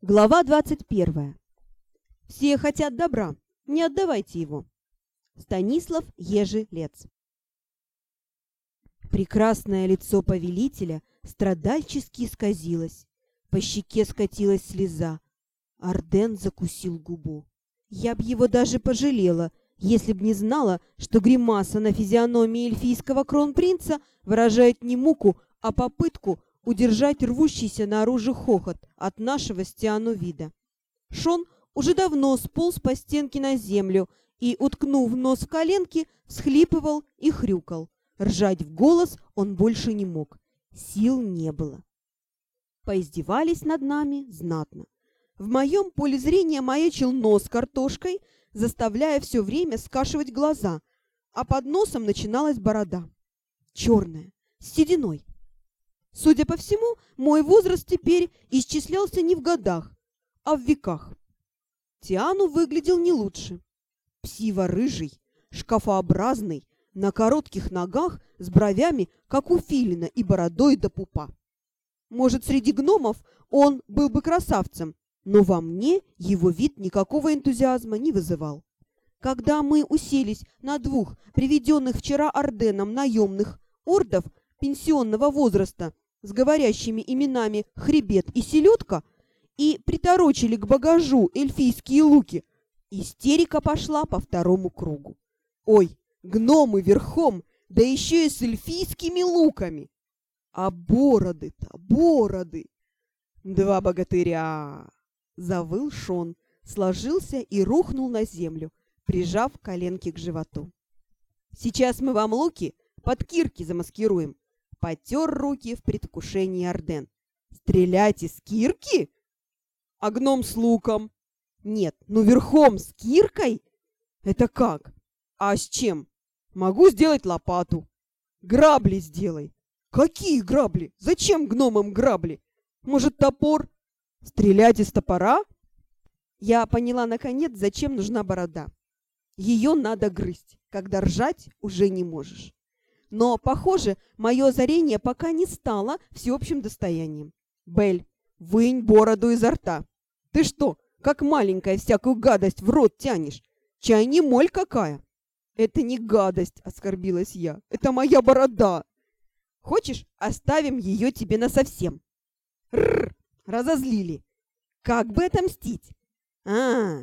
Глава 21. Все хотят добра, не отдавайте его. Станислав Ежелец. Прекрасное лицо повелителя страдальчески исказилось. По щеке скатилась слеза. Арден закусил губу. Я б его даже пожалела, если б не знала, что гримаса на физиономии эльфийского кронпринца выражает не муку, а попытку удержать рвущийся наружу хохот от нашего Стиану вида. Шон уже давно сполз по стенке на землю и, уткнув нос в коленки, всхлипывал и хрюкал. Ржать в голос он больше не мог. Сил не было. Поиздевались над нами знатно. В моем поле зрения маячил нос картошкой, заставляя все время скашивать глаза, а под носом начиналась борода. Черная, с сединой. Судя по всему, мой возраст теперь исчислялся не в годах, а в веках. Тиану выглядел не лучше. Псиво-рыжий, шкафообразный, на коротких ногах, с бровями, как у филина, и бородой до пупа. Может, среди гномов он был бы красавцем, но во мне его вид никакого энтузиазма не вызывал. Когда мы уселись на двух приведенных вчера Орденом наемных ордов пенсионного возраста с говорящими именами «Хребет» и «Селедка» и приторочили к багажу эльфийские луки, истерика пошла по второму кругу. Ой, гномы верхом, да еще и с эльфийскими луками! А бороды-то, бороды! Два богатыря! Завыл Шон, сложился и рухнул на землю, прижав коленки к животу. Сейчас мы вам луки под кирки замаскируем, потер руки в предвкушении Орден. «Стрелять из кирки? А гном с луком?» «Нет, ну верхом с киркой? Это как? А с чем? Могу сделать лопату. Грабли сделай. Какие грабли? Зачем гномам грабли? Может, топор? Стрелять из топора?» Я поняла, наконец, зачем нужна борода. Ее надо грызть, когда ржать уже не можешь. Но, похоже, мое озарение пока не стало всеобщим достоянием. Бель, вынь бороду изо рта. Ты что, как маленькая всякую гадость в рот тянешь? Чай не моль какая. Это не гадость, оскорбилась я. Это моя борода. Хочешь, оставим ее тебе насовсем? Рррр, разозлили. Как бы отомстить? А,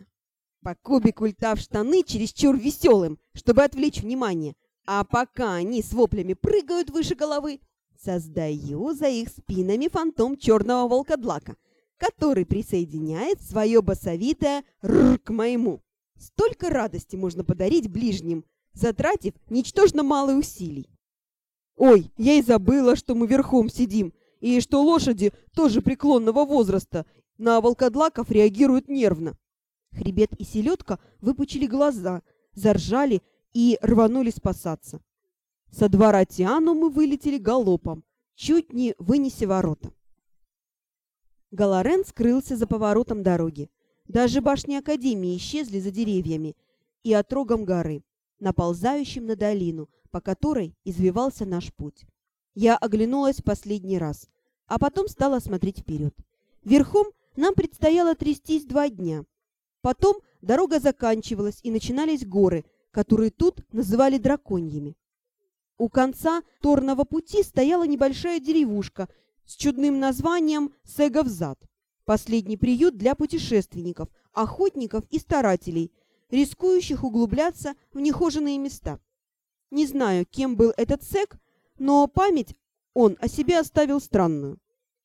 по кубику льта в штаны чересчур веселым, чтобы отвлечь внимание. А пока они с воплями прыгают выше головы, создаю за их спинами фантом черного волкодлака, который присоединяет свое басовитое «рррр» к моему. Столько радости можно подарить ближним, затратив ничтожно мало усилий. Ой, я и забыла, что мы верхом сидим, и что лошади тоже преклонного возраста на волкодлаков реагируют нервно. Хребет и селедка выпучили глаза, заржали и рванули спасаться. Со двора Тиану мы вылетели галопом, чуть не вынеся ворота. Галарен скрылся за поворотом дороги. Даже башни Академии исчезли за деревьями и отрогом горы, наползающим на долину, по которой извивался наш путь. Я оглянулась в последний раз, а потом стала смотреть вперед. Верхом нам предстояло трястись два дня. Потом дорога заканчивалась, и начинались горы, которые тут называли драконьями. У конца торного пути стояла небольшая деревушка с чудным названием Сеговзад, последний приют для путешественников, охотников и старателей, рискующих углубляться в нехоженные места. Не знаю, кем был этот Сег, но память он о себе оставил странную.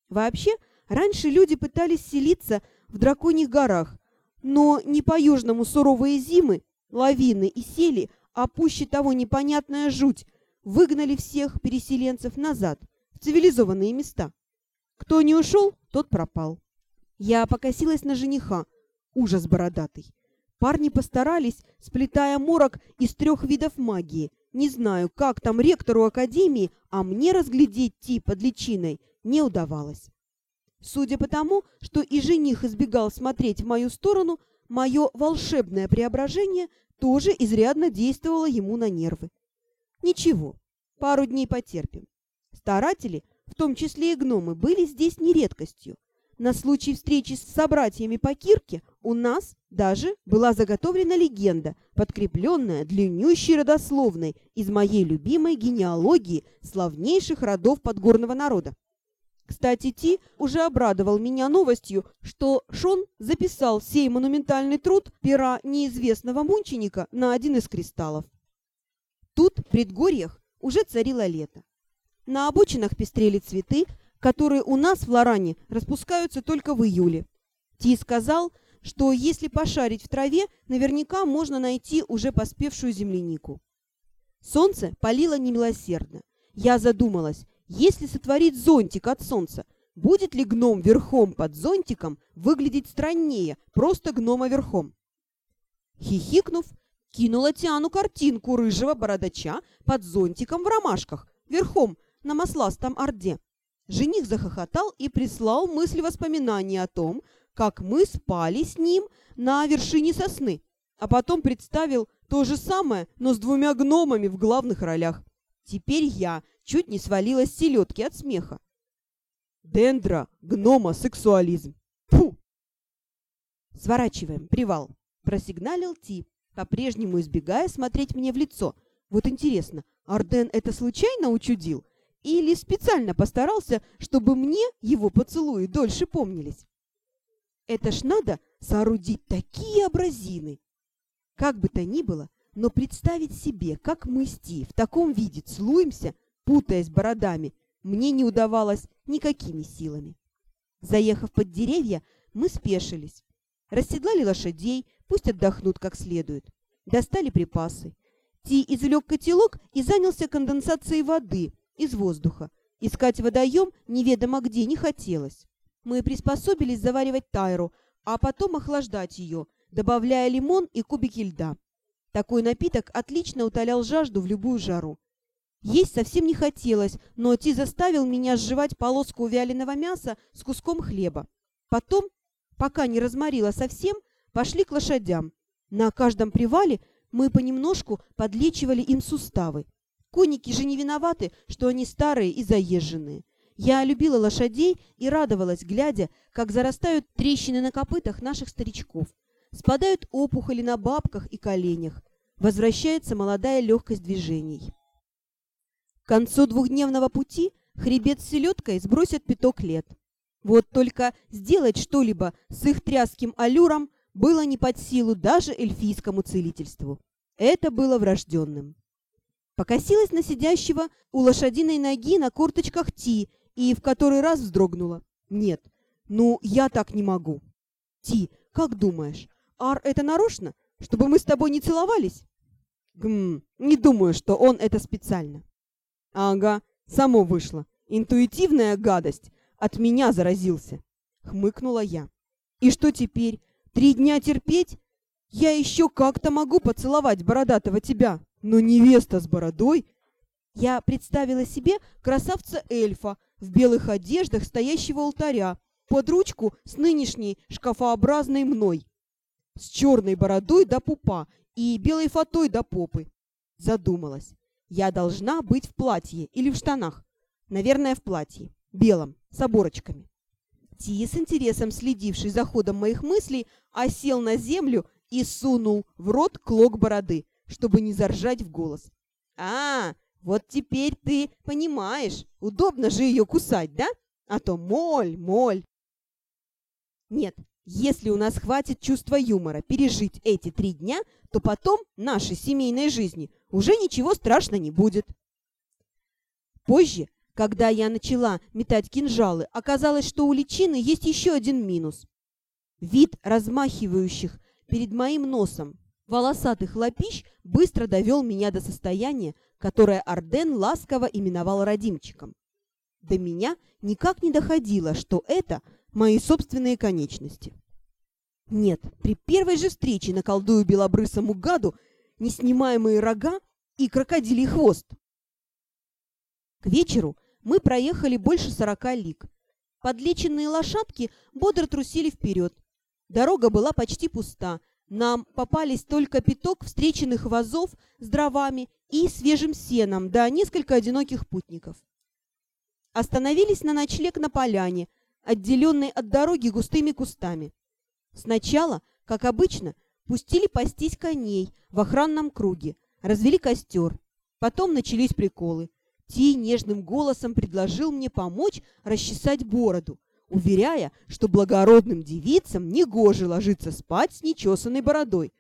Вообще, раньше люди пытались селиться в драконьих горах, но не по южному суровые зимы Лавины и сели, а пуще того непонятная жуть, выгнали всех переселенцев назад, в цивилизованные места. Кто не ушел, тот пропал. Я покосилась на жениха, ужас бородатый. Парни постарались, сплетая морок из трех видов магии. Не знаю, как там ректору академии, а мне разглядеть ти под личиной не удавалось. Судя по тому, что и жених избегал смотреть в мою сторону, мое волшебное преображение тоже изрядно действовало ему на нервы. Ничего, пару дней потерпим. Старатели, в том числе и гномы, были здесь не редкостью. На случай встречи с собратьями по кирке у нас даже была заготовлена легенда, подкрепленная длиннющей родословной из моей любимой генеалогии славнейших родов подгорного народа. Кстати, Ти уже обрадовал меня новостью, что Шон записал сей монументальный труд пера неизвестного мученика на один из кристаллов. Тут, в предгорьях, уже царило лето. На обочинах пестрели цветы, которые у нас в Лоране распускаются только в июле. Ти сказал, что если пошарить в траве, наверняка можно найти уже поспевшую землянику. Солнце палило немилосердно. Я задумалась, если сотворить зонтик от солнца, будет ли гном верхом под зонтиком выглядеть страннее просто гнома верхом? Хихикнув, кинула Тиану картинку рыжего бородача под зонтиком в ромашках, верхом на масластом орде. Жених захохотал и прислал мысли воспоминания о том, как мы спали с ним на вершине сосны, а потом представил то же самое, но с двумя гномами в главных ролях. Теперь я чуть не свалилась селедки от смеха. Дендра, гнома, сексуализм. Фу! Сворачиваем, привал. Просигналил Ти, по-прежнему избегая смотреть мне в лицо. Вот интересно, Арден это случайно учудил? Или специально постарался, чтобы мне его поцелуи дольше помнились? Это ж надо соорудить такие образины. Как бы то ни было, но представить себе, как мы с Ти в таком виде целуемся, путаясь бородами, мне не удавалось никакими силами. Заехав под деревья, мы спешились. Расседлали лошадей, пусть отдохнут как следует. Достали припасы. Ти извлек котелок и занялся конденсацией воды, из воздуха. Искать водоем неведомо где не хотелось. Мы приспособились заваривать тайру, а потом охлаждать ее, добавляя лимон и кубики льда. Такой напиток отлично утолял жажду в любую жару. Есть совсем не хотелось, но Ти заставил меня сживать полоску вяленого мяса с куском хлеба. Потом, пока не разморила совсем, пошли к лошадям. На каждом привале мы понемножку подлечивали им суставы. Конники же не виноваты, что они старые и заезженные. Я любила лошадей и радовалась, глядя, как зарастают трещины на копытах наших старичков. Спадают опухоли на бабках и коленях. Возвращается молодая легкость движений. Концу двухдневного пути хребет с селедкой сбросят пяток лет. Вот только сделать что-либо с их тряским аллюром было не под силу даже эльфийскому целительству. Это было врожденным покосилась на сидящего у лошадиной ноги на корточках Ти и в который раз вздрогнула. «Нет, ну я так не могу». «Ти, как думаешь, Ар это нарочно, чтобы мы с тобой не целовались?» «Гм, не думаю, что он это специально». «Ага, само вышло. Интуитивная гадость. От меня заразился», — хмыкнула я. «И что теперь? Три дня терпеть? Я еще как-то могу поцеловать бородатого тебя, но невеста с бородой... Я представила себе красавца-эльфа в белых одеждах, стоящего алтаря, под ручку с нынешней шкафообразной мной, с черной бородой до пупа и белой фатой до попы. Задумалась. Я должна быть в платье или в штанах. Наверное, в платье. Белом, с оборочками. Ти, с интересом следивший за ходом моих мыслей, осел на землю и сунул в рот клок бороды, чтобы не заржать в голос. «А, вот теперь ты понимаешь, удобно же ее кусать, да? А то моль, моль!» Нет, если у нас хватит чувства юмора пережить эти три дня, то потом нашей семейной жизни уже ничего страшного не будет. Позже, когда я начала метать кинжалы, оказалось, что у личины есть еще один минус. Вид размахивающих перед моим носом волосатых лапищ быстро довел меня до состояния, которое Арден ласково именовал родимчиком. До меня никак не доходило, что это мои собственные конечности. Нет, при первой же встрече наколдую белобрысому гаду неснимаемые рога и крокодилий хвост. К вечеру мы проехали больше сорока лиг. Подлеченные лошадки бодро трусили вперед. Дорога была почти пуста, нам попались только пяток встреченных вазов с дровами и свежим сеном, да несколько одиноких путников. Остановились на ночлег на поляне, отделенной от дороги густыми кустами. Сначала, как обычно, пустили пастись коней в охранном круге, развели костер. Потом начались приколы. Ти нежным голосом предложил мне помочь расчесать бороду, уверяя, что благородным девицам негоже ложиться спать с нечесанной бородой.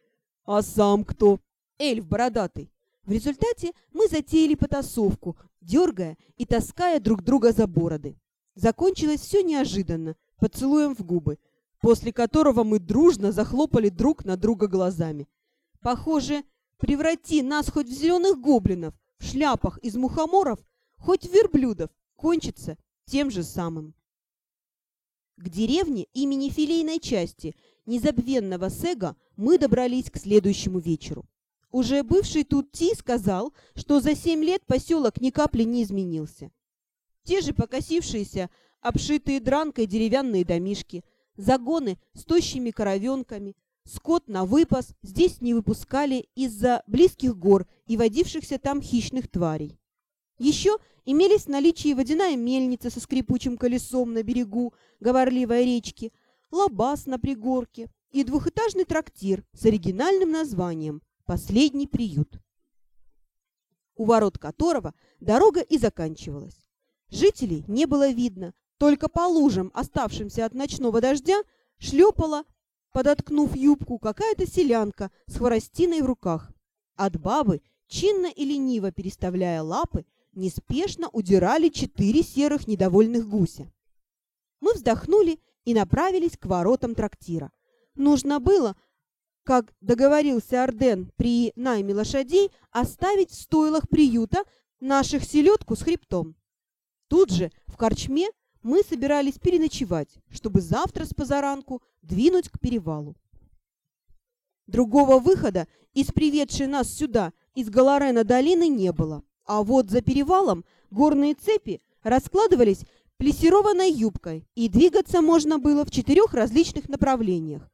А сам кто? Эльф бородатый. В результате мы затеяли потасовку, дергая и таская друг друга за бороды. Закончилось все неожиданно, поцелуем в губы, после которого мы дружно захлопали друг на друга глазами. Похоже, преврати нас хоть в зеленых гоблинов, в шляпах из мухоморов, хоть в верблюдов, кончится тем же самым. К деревне имени филейной части незабвенного Сега мы добрались к следующему вечеру. Уже бывший тут Ти сказал, что за семь лет поселок ни капли не изменился. Те же покосившиеся, обшитые дранкой деревянные домишки, загоны с тощими коровенками, скот на выпас здесь не выпускали из-за близких гор и водившихся там хищных тварей. Еще имелись в наличии водяная мельница со скрипучим колесом на берегу говорливой речки, лабаз на пригорке и двухэтажный трактир с оригинальным названием последний приют, у ворот которого дорога и заканчивалась. Жителей не было видно, только по лужам, оставшимся от ночного дождя, шлепала, подоткнув юбку, какая-то селянка с хворостиной в руках. От бабы, чинно и лениво переставляя лапы, неспешно удирали четыре серых недовольных гуся. Мы вздохнули и направились к воротам трактира. Нужно было как договорился Арден при найме лошадей, оставить в стойлах приюта наших селедку с хребтом. Тут же, в корчме, мы собирались переночевать, чтобы завтра с позаранку двинуть к перевалу. Другого выхода из приведшей нас сюда, из Галарена долины, не было. А вот за перевалом горные цепи раскладывались плессированной юбкой, и двигаться можно было в четырех различных направлениях.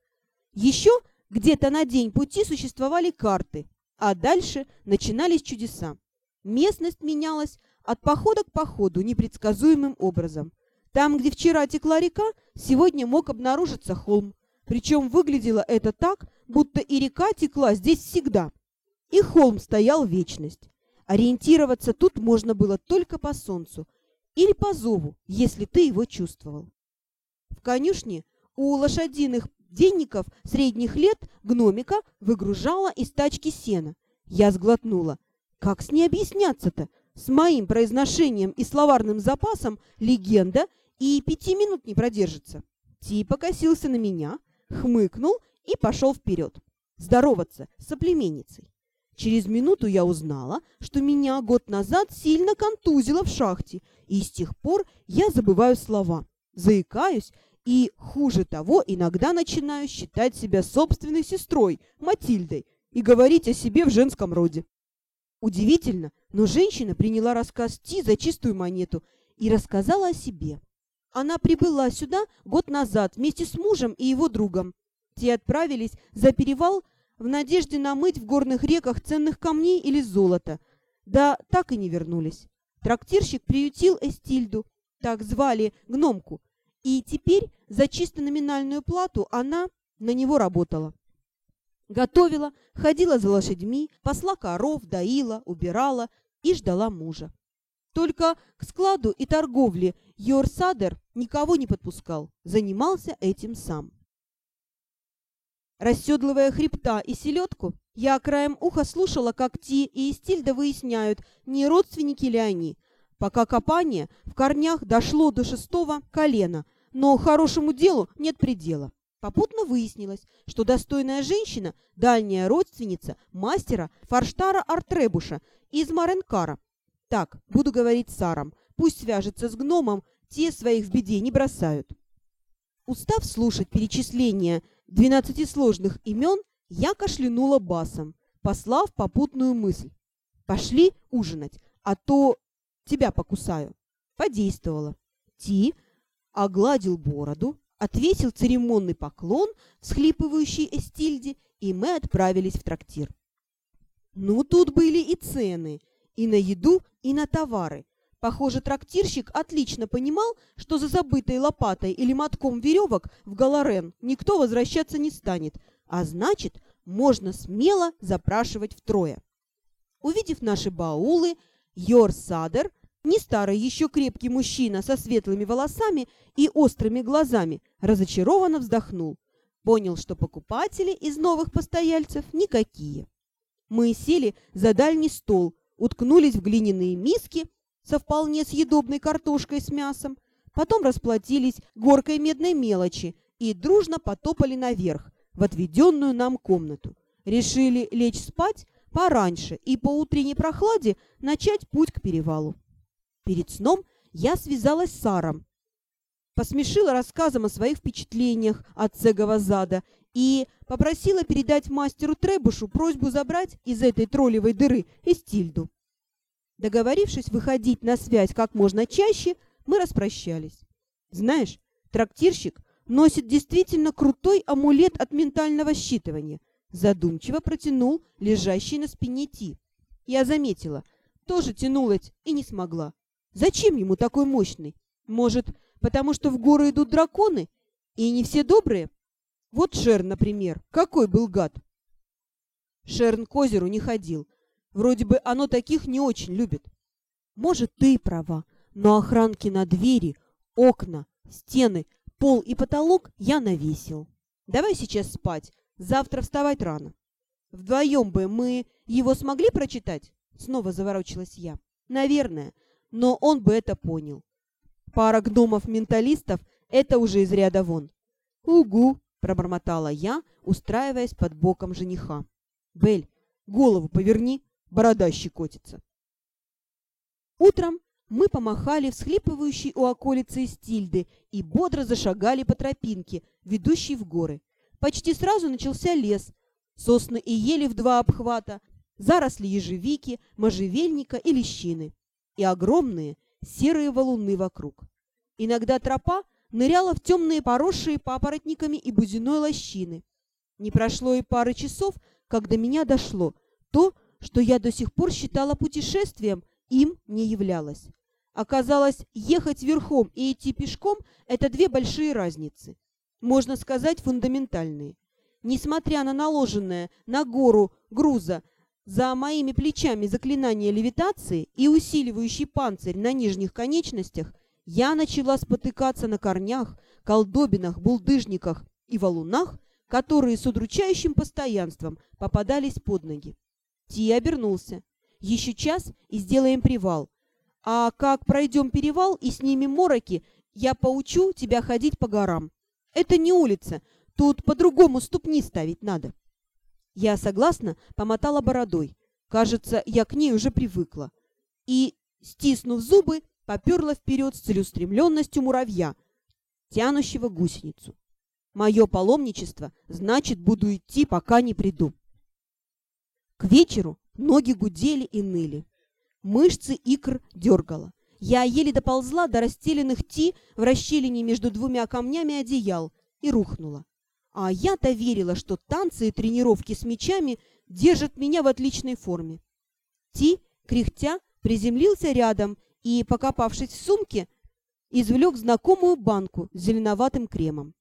Еще где-то на день пути существовали карты, а дальше начинались чудеса. Местность менялась от похода к походу непредсказуемым образом. Там, где вчера текла река, сегодня мог обнаружиться холм. Причем выглядело это так, будто и река текла здесь всегда. И холм стоял вечность. Ориентироваться тут можно было только по солнцу или по зову, если ты его чувствовал. В конюшне у лошадиных денников средних лет гномика выгружала из тачки сена. Я сглотнула. Как с ней объясняться-то? С моим произношением и словарным запасом легенда и пяти минут не продержится. Ти покосился на меня, хмыкнул и пошел вперед. Здороваться с соплеменницей. Через минуту я узнала, что меня год назад сильно контузило в шахте, и с тех пор я забываю слова, заикаюсь и, хуже того, иногда начинаю считать себя собственной сестрой, Матильдой, и говорить о себе в женском роде. Удивительно, но женщина приняла рассказ Ти за чистую монету и рассказала о себе. Она прибыла сюда год назад вместе с мужем и его другом. Те отправились за перевал в надежде намыть в горных реках ценных камней или золота. Да так и не вернулись. Трактирщик приютил Эстильду, так звали гномку, и теперь за чисто номинальную плату она на него работала. Готовила, ходила за лошадьми, пасла коров, доила, убирала и ждала мужа. Только к складу и торговле Йорсадер никого не подпускал, занимался этим сам. Расседлывая хребта и селедку, я краем уха слушала, как Ти и Истильда выясняют, не родственники ли они, пока копание в корнях дошло до шестого колена – но хорошему делу нет предела. Попутно выяснилось, что достойная женщина – дальняя родственница мастера Фарштара Артребуша из Маренкара. Так, буду говорить Сарам, пусть свяжется с гномом, те своих в беде не бросают. Устав слушать перечисление двенадцатисложных имен, я кашлянула басом, послав попутную мысль. «Пошли ужинать, а то тебя покусаю». Подействовала. Ти огладил бороду, отвесил церемонный поклон всхлипывающей Эстильде, и мы отправились в трактир. Ну, тут были и цены, и на еду, и на товары. Похоже, трактирщик отлично понимал, что за забытой лопатой или мотком веревок в Галарен никто возвращаться не станет, а значит, можно смело запрашивать втрое. Увидев наши баулы, Йор Садер, не старый еще крепкий мужчина со светлыми волосами и острыми глазами, разочарованно вздохнул. Понял, что покупатели из новых постояльцев никакие. Мы сели за дальний стол, уткнулись в глиняные миски со вполне съедобной картошкой с мясом, потом расплатились горкой медной мелочи и дружно потопали наверх, в отведенную нам комнату. Решили лечь спать пораньше и по утренней прохладе начать путь к перевалу. Перед сном я связалась с Саром, посмешила рассказом о своих впечатлениях от Цегова зада и попросила передать мастеру Требушу просьбу забрать из этой троллевой дыры Эстильду. Договорившись выходить на связь как можно чаще, мы распрощались. Знаешь, трактирщик носит действительно крутой амулет от ментального считывания. Задумчиво протянул лежащий на спине Ти. Я заметила, тоже тянулась и не смогла. Зачем ему такой мощный? Может, потому что в горы идут драконы, и не все добрые? Вот Шерн, например. Какой был гад? Шерн к озеру не ходил. Вроде бы оно таких не очень любит. Может, ты права, но охранки на двери, окна, стены, пол и потолок я навесил. Давай сейчас спать, завтра вставать рано. Вдвоем бы мы его смогли прочитать? Снова заворочилась я. Наверное, но он бы это понял. Пара гномов-менталистов — это уже из ряда вон. «Угу!» — пробормотала я, устраиваясь под боком жениха. «Бель, голову поверни, борода щекотится». Утром мы помахали всхлипывающей у околицы Стильды и бодро зашагали по тропинке, ведущей в горы. Почти сразу начался лес, сосны и ели в два обхвата, заросли ежевики, можжевельника и лещины и огромные серые валуны вокруг. Иногда тропа ныряла в темные поросшие папоротниками и бузиной лощины. Не прошло и пары часов, как до меня дошло то, что я до сих пор считала путешествием, им не являлось. Оказалось, ехать верхом и идти пешком – это две большие разницы. Можно сказать, фундаментальные. Несмотря на наложенное на гору груза за моими плечами заклинание левитации и усиливающий панцирь на нижних конечностях, я начала спотыкаться на корнях, колдобинах, булдыжниках и валунах, которые с удручающим постоянством попадались под ноги. Ти обернулся. «Еще час и сделаем привал. А как пройдем перевал и снимем мороки, я поучу тебя ходить по горам. Это не улица, тут по-другому ступни ставить надо». Я согласно помотала бородой. Кажется, я к ней уже привыкла. И, стиснув зубы, поперла вперед с целеустремленностью муравья, тянущего гусеницу. Мое паломничество, значит, буду идти, пока не приду. К вечеру ноги гудели и ныли. Мышцы икр дергала. Я еле доползла до расстеленных ти в расщелине между двумя камнями одеял и рухнула. А я-то верила, что танцы и тренировки с мечами держат меня в отличной форме. Ти, кряхтя, приземлился рядом и, покопавшись в сумке, извлек знакомую банку с зеленоватым кремом.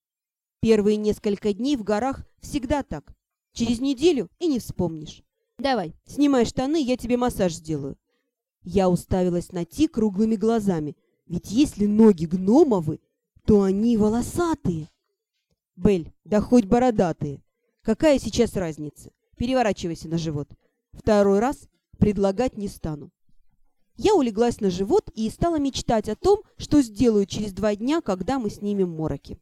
Первые несколько дней в горах всегда так. Через неделю и не вспомнишь. Давай, снимай штаны, я тебе массаж сделаю. Я уставилась на Ти круглыми глазами. Ведь если ноги гномовы, то они волосатые. Бель, да хоть бородатые. Какая сейчас разница? Переворачивайся на живот. Второй раз предлагать не стану. Я улеглась на живот и стала мечтать о том, что сделаю через два дня, когда мы снимем мороки.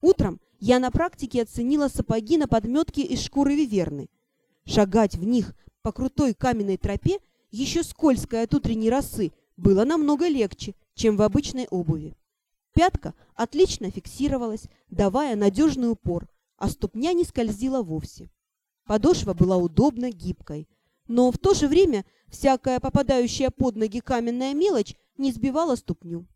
Утром я на практике оценила сапоги на подметке из шкуры виверны. Шагать в них по крутой каменной тропе, еще скользкой от утренней росы, было намного легче, чем в обычной обуви. Пятка отлично фиксировалась, давая надежный упор, а ступня не скользила вовсе. Подошва была удобно гибкой, но в то же время всякая попадающая под ноги каменная мелочь не сбивала ступню.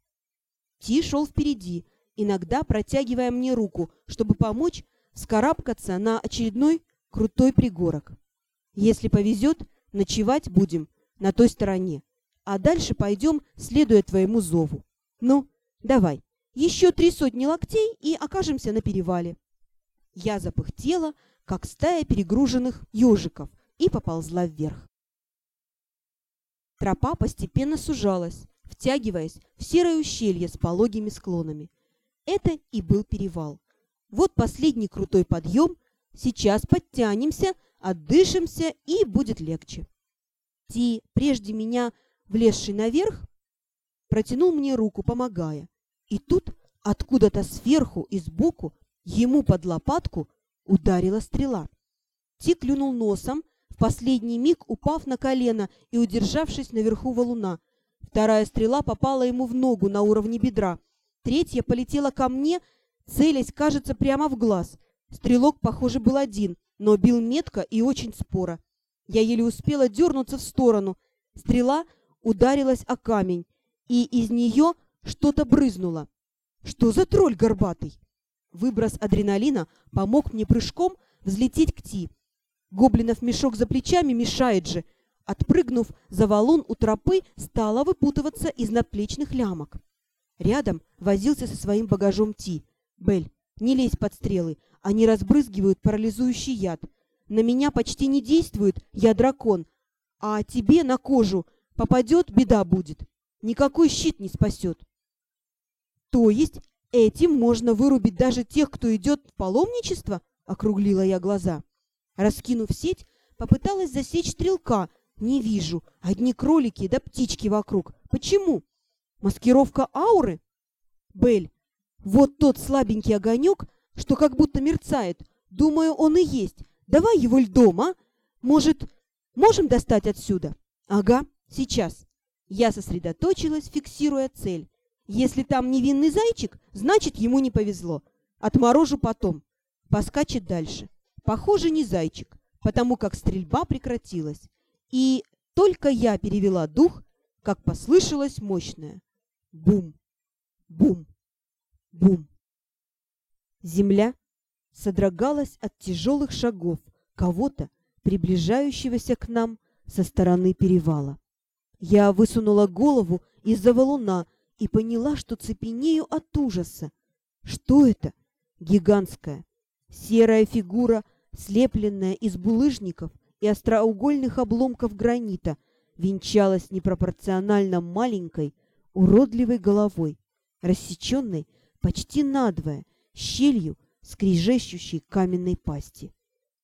Ти шел впереди, иногда протягивая мне руку, чтобы помочь вскарабкаться на очередной крутой пригорок. Если повезет, ночевать будем на той стороне. а дальше пойдем, следуя твоему зову. Ну, давай, еще три сотни локтей и окажемся на перевале. Я запыхтела, как стая перегруженных ежиков, и поползла вверх. Тропа постепенно сужалась, втягиваясь в серое ущелье с пологими склонами. Это и был перевал. Вот последний крутой подъем, сейчас подтянемся, отдышимся и будет легче. Ти, прежде меня влезший наверх, протянул мне руку, помогая. И тут откуда-то сверху и сбоку ему под лопатку ударила стрела. Ти клюнул носом, в последний миг упав на колено и удержавшись наверху валуна. Вторая стрела попала ему в ногу на уровне бедра. Третья полетела ко мне, целясь, кажется, прямо в глаз. Стрелок, похоже, был один, но бил метко и очень споро. Я еле успела дернуться в сторону. Стрела ударилась о камень, и из нее что-то брызнуло. Что за тролль горбатый? Выброс адреналина помог мне прыжком взлететь к Ти. Гоблинов мешок за плечами мешает же. Отпрыгнув за валун у тропы, стала выпутываться из надплечных лямок. Рядом возился со своим багажом Ти. «Бель, не лезь под стрелы, они разбрызгивают парализующий яд. На меня почти не действует, я дракон, а тебе на кожу попадет, беда будет. Никакой щит не спасет». «То есть этим можно вырубить даже тех, кто идет в паломничество?» — округлила я глаза. Раскинув сеть, попыталась засечь стрелка. Не вижу. Одни кролики да птички вокруг. Почему? Маскировка ауры? Бель, вот тот слабенький огонек, что как будто мерцает. Думаю, он и есть. Давай его льдом, а? Может, можем достать отсюда? Ага, сейчас. Я сосредоточилась, фиксируя цель. Если там невинный зайчик, значит, ему не повезло. Отморожу потом. Поскачет дальше. Похоже, не зайчик, потому как стрельба прекратилась. И только я перевела дух, как послышалось мощное бум, бум, бум. Земля содрогалась от тяжелых шагов кого-то, приближающегося к нам со стороны перевала. Я высунула голову из-за валуна и поняла, что цепенею от ужаса. Что это? Гигантская серая фигура слепленная из булыжников и остроугольных обломков гранита, венчалась непропорционально маленькой, уродливой головой, рассеченной почти надвое, щелью скрежещущей каменной пасти.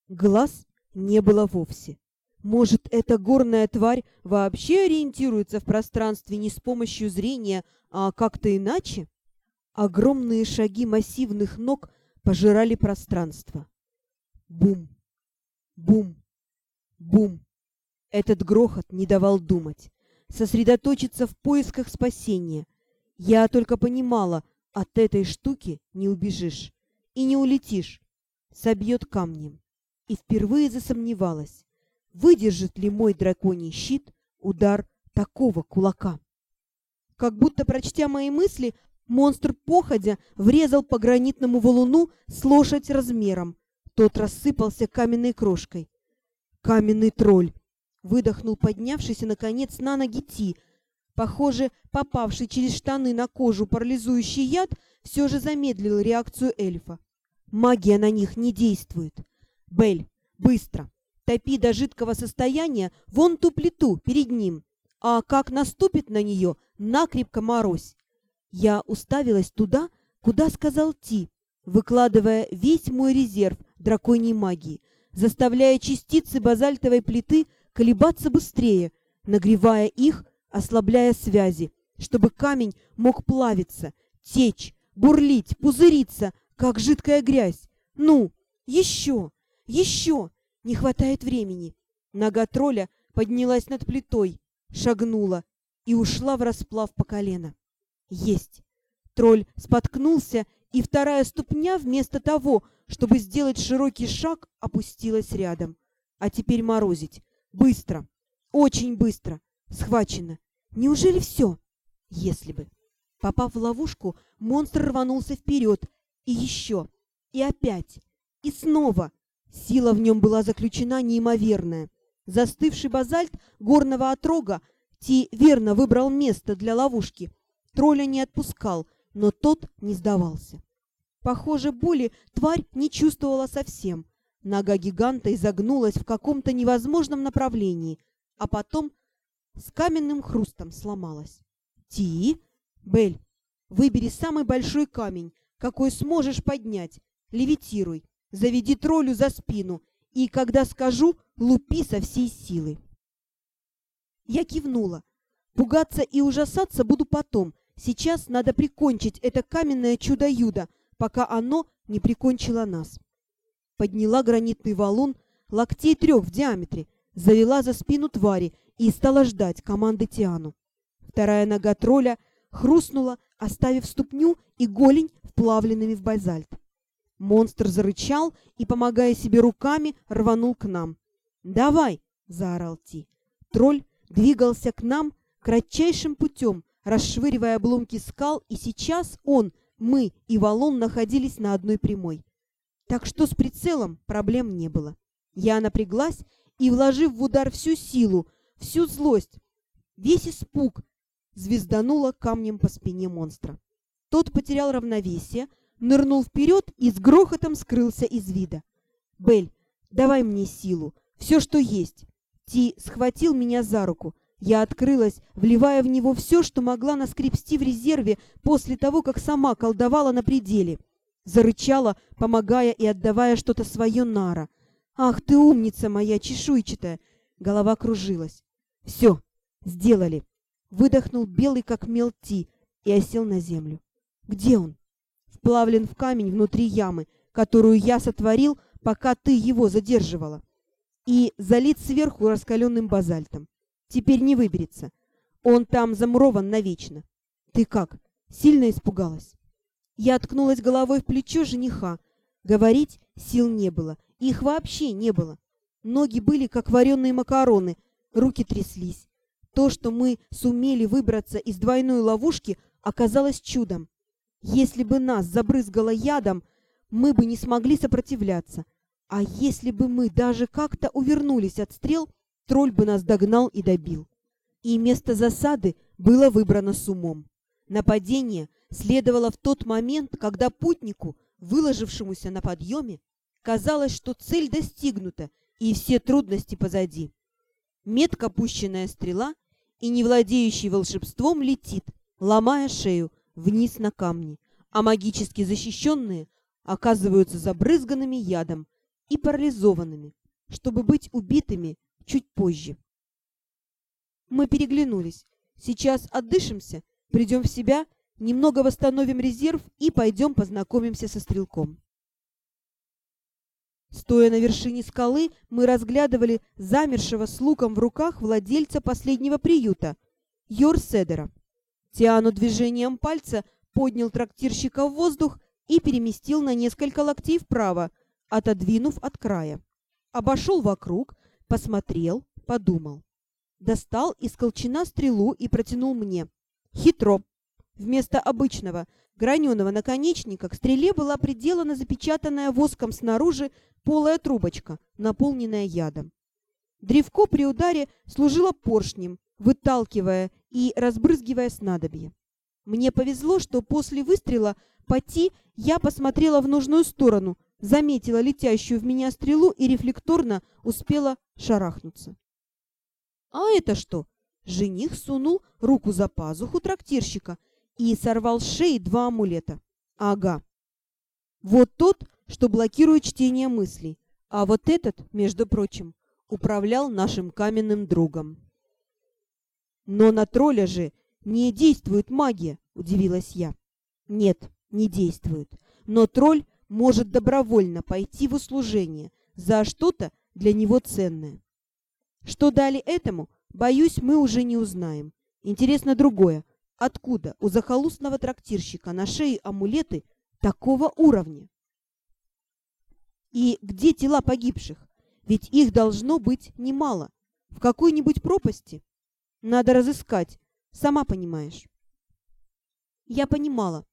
Глаз не было вовсе. Может, эта горная тварь вообще ориентируется в пространстве не с помощью зрения, а как-то иначе? Огромные шаги массивных ног пожирали пространство. Бум! Бум! Бум! Этот грохот не давал думать, сосредоточиться в поисках спасения. Я только понимала, от этой штуки не убежишь и не улетишь. Собьет камнем. И впервые засомневалась, выдержит ли мой драконий щит удар такого кулака. Как будто, прочтя мои мысли, монстр походя врезал по гранитному валуну с лошадь размером, тот рассыпался каменной крошкой. «Каменный тролль!» — выдохнул поднявшийся, наконец, на ноги Ти. Похоже, попавший через штаны на кожу парализующий яд все же замедлил реакцию эльфа. Магия на них не действует. Бель, быстро! Топи до жидкого состояния вон ту плиту перед ним. А как наступит на нее, накрепко морозь. Я уставилась туда, куда сказал Ти, выкладывая весь мой резерв драконьей магии, заставляя частицы базальтовой плиты колебаться быстрее, нагревая их, ослабляя связи, чтобы камень мог плавиться, течь, бурлить, пузыриться, как жидкая грязь. Ну, еще, еще, не хватает времени. Нога тролля поднялась над плитой, шагнула и ушла в расплав по колено. Есть. Тролль споткнулся, и вторая ступня вместо того, чтобы сделать широкий шаг, опустилась рядом. А теперь морозить. Быстро. Очень быстро. Схвачено. Неужели все? Если бы. Попав в ловушку, монстр рванулся вперед. И еще. И опять. И снова. Сила в нем была заключена неимоверная. Застывший базальт горного отрога Ти верно выбрал место для ловушки. Тролля не отпускал, но тот не сдавался. Похоже, боли тварь не чувствовала совсем. Нога гиганта изогнулась в каком-то невозможном направлении, а потом с каменным хрустом сломалась. «Ти? Бель, выбери самый большой камень, какой сможешь поднять, левитируй, заведи троллю за спину и, когда скажу, лупи со всей силы». Я кивнула. Пугаться и ужасаться буду потом. Сейчас надо прикончить это каменное чудо-юдо, пока оно не прикончило нас. Подняла гранитный валун, локтей трех в диаметре, завела за спину твари и стала ждать команды Тиану. Вторая нога тролля хрустнула, оставив ступню и голень вплавленными в базальт. Монстр зарычал и, помогая себе руками, рванул к нам. «Давай!» — заорал Ти. Тролль двигался к нам кратчайшим путем, расшвыривая обломки скал, и сейчас он, мы и валун находились на одной прямой. Так что с прицелом проблем не было. Я напряглась и, вложив в удар всю силу, всю злость, весь испуг, звезданула камнем по спине монстра. Тот потерял равновесие, нырнул вперед и с грохотом скрылся из вида. «Бель, давай мне силу, все, что есть. Ти схватил меня за руку. Я открылась, вливая в него все, что могла наскребсти в резерве после того, как сама колдовала на пределе. Зарычала, помогая и отдавая что-то свое Нара. «Ах ты умница моя, чешуйчатая!» Голова кружилась. «Все, сделали!» Выдохнул белый, как мел Ти, и осел на землю. «Где он?» «Вплавлен в камень внутри ямы, которую я сотворил, пока ты его задерживала и залит сверху раскаленным базальтом. Теперь не выберется. Он там замурован навечно. Ты как, сильно испугалась? Я откнулась головой в плечо жениха. Говорить сил не было. Их вообще не было. Ноги были, как вареные макароны, руки тряслись. То, что мы сумели выбраться из двойной ловушки, оказалось чудом. Если бы нас забрызгало ядом, мы бы не смогли сопротивляться. А если бы мы даже как-то увернулись от стрел, тролль бы нас догнал и добил. И место засады было выбрано с умом. Нападение следовало в тот момент, когда путнику, выложившемуся на подъеме, казалось, что цель достигнута и все трудности позади. Метко пущенная стрела и не владеющий волшебством летит, ломая шею вниз на камни, а магически защищенные оказываются забрызганными ядом и парализованными, чтобы быть убитыми чуть позже. Мы переглянулись. Сейчас отдышимся, придем в себя, немного восстановим резерв и пойдем познакомимся со стрелком. Стоя на вершине скалы, мы разглядывали замершего с луком в руках владельца последнего приюта, Йорседера. Тиану движением пальца поднял трактирщика в воздух и переместил на несколько локтей вправо, отодвинув от края. Обошел вокруг, посмотрел, подумал. Достал из колчана стрелу и протянул мне. Хитро. Вместо обычного граненого наконечника к стреле была приделана запечатанная воском снаружи полая трубочка, наполненная ядом. Древко при ударе служило поршнем, выталкивая и разбрызгивая снадобье. Мне повезло, что после выстрела поти я посмотрела в нужную сторону, заметила летящую в меня стрелу и рефлекторно успела шарахнуться. «А это что?» Жених сунул руку за пазуху трактирщика и сорвал с шеи два амулета. «Ага. Вот тот, что блокирует чтение мыслей, а вот этот, между прочим, управлял нашим каменным другом». «Но на тролля же не действует магия», — удивилась я. «Нет, не действует. Но тролль может добровольно пойти в услужение за что-то для него ценное. Что дали этому, боюсь, мы уже не узнаем. Интересно другое. Откуда у захолустного трактирщика на шее амулеты такого уровня? И где тела погибших? Ведь их должно быть немало. В какой-нибудь пропасти? Надо разыскать, сама понимаешь. Я понимала,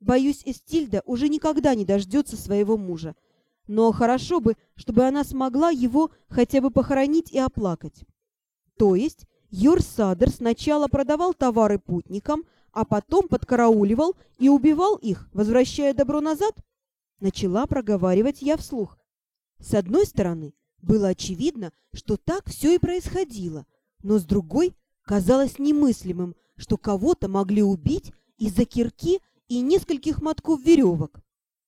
Боюсь, Эстильда уже никогда не дождется своего мужа. Но хорошо бы, чтобы она смогла его хотя бы похоронить и оплакать. То есть, Йорсадер сначала продавал товары путникам, а потом подкарауливал и убивал их, возвращая добро назад? Начала проговаривать я вслух. С одной стороны, было очевидно, что так все и происходило, но с другой казалось немыслимым, что кого-то могли убить из-за кирки и нескольких мотков веревок.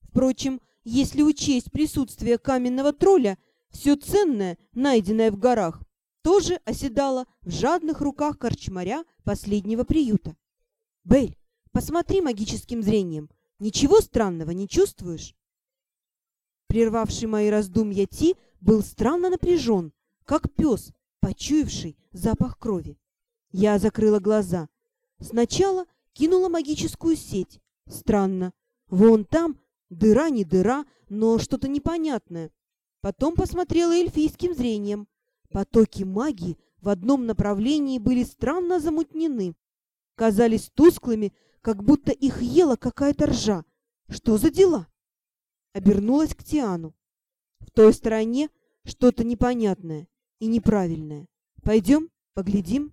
Впрочем, если учесть присутствие каменного тролля, все ценное, найденное в горах, тоже оседало в жадных руках корчмаря последнего приюта. «Бель, посмотри магическим зрением. Ничего странного не чувствуешь?» Прервавший мои раздумья Ти был странно напряжен, как пес, почуявший запах крови. Я закрыла глаза. Сначала кинула магическую сеть. Странно. Вон там дыра не дыра, но что-то непонятное. Потом посмотрела эльфийским зрением. Потоки магии в одном направлении были странно замутнены. Казались тусклыми, как будто их ела какая-то ржа. Что за дела? Обернулась к Тиану. В той стороне что-то непонятное и неправильное. Пойдем, поглядим.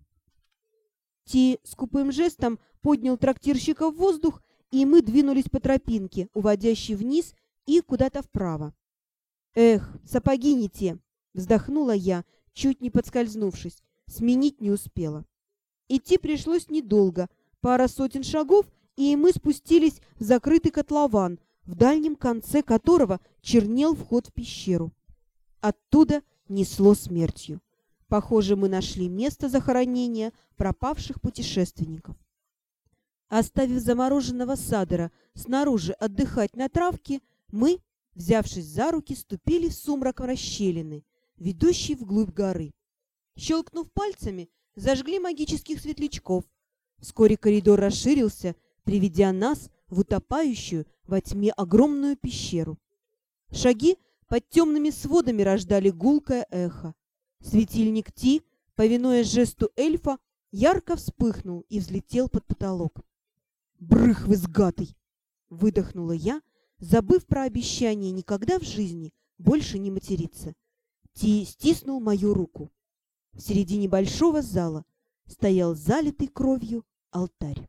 Ти скупым жестом поднял трактирщика в воздух, и мы двинулись по тропинке, уводящей вниз и куда-то вправо. «Эх, сапоги не те!» — вздохнула я, чуть не подскользнувшись. Сменить не успела. Идти пришлось недолго, пара сотен шагов, и мы спустились в закрытый котлован, в дальнем конце которого чернел вход в пещеру. Оттуда несло смертью. Похоже, мы нашли место захоронения пропавших путешественников. Оставив замороженного Садера снаружи отдыхать на травке, мы, взявшись за руки, ступили в сумрак расщелины, ведущий вглубь горы. Щелкнув пальцами, зажгли магических светлячков. Вскоре коридор расширился, приведя нас в утопающую во тьме огромную пещеру. Шаги под темными сводами рождали гулкое эхо. Светильник Ти, повинуясь жесту эльфа, ярко вспыхнул и взлетел под потолок. «Брых вы сгатый!» — выдохнула я, забыв про обещание никогда в жизни больше не материться. Ти стиснул мою руку. В середине большого зала стоял залитый кровью алтарь.